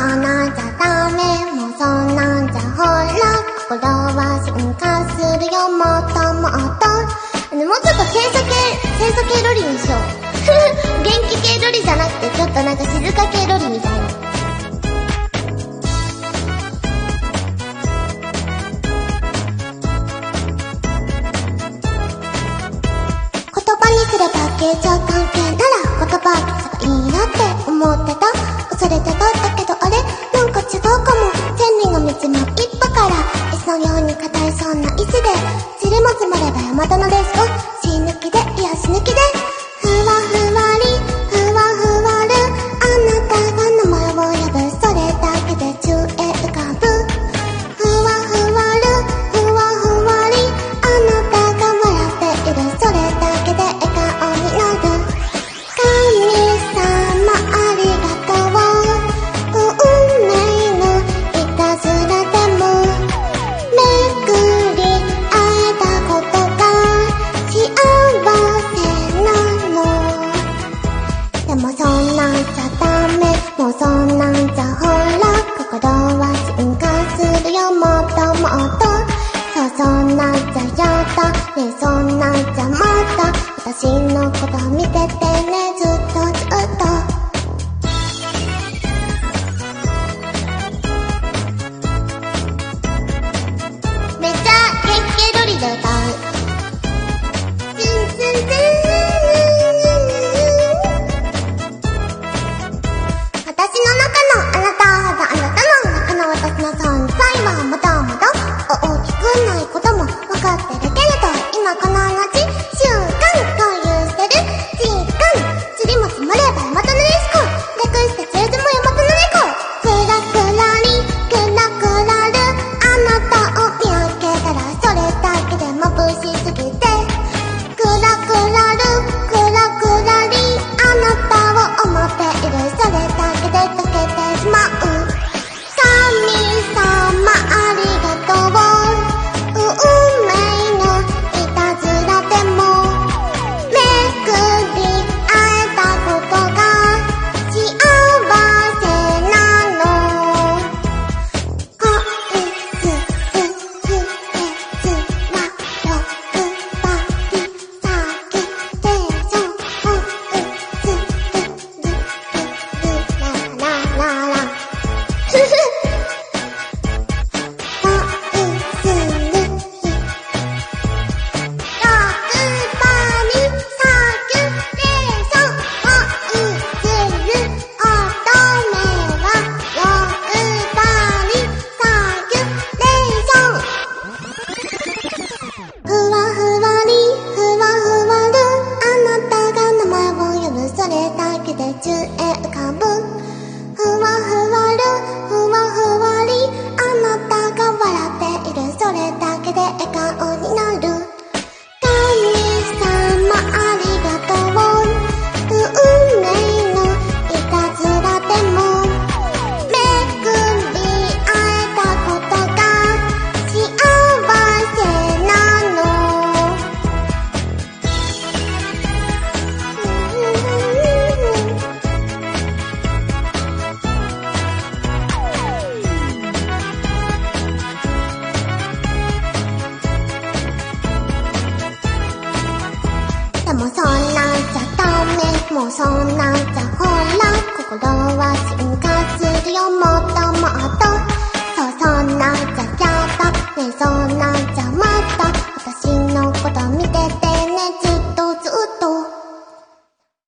あなんゃダメもうそんなんじゃほら心は進化するよもっともっともうちょっと清楚系清楚系ロリにしよう。元気系ロリじゃなくてちょっとなんか静か系ロリみたいな。形状関係なら言葉がいいなって思ってた。恐れてたんだけど to ねえそんなんじゃまた私のこと見ててねずっとずっと。めっちゃで歌う私の中のあなたはあなたの中の私の存在はまたまだ大きくないことも分かって「ボクサルサクレーションボクサル」「乙女はヨウダリサクレーション」「ふわふわりふわふわる。あなたが名前を呼ぶそれだけでちゅうえん」もそんなんじゃほら心は進化するよもう。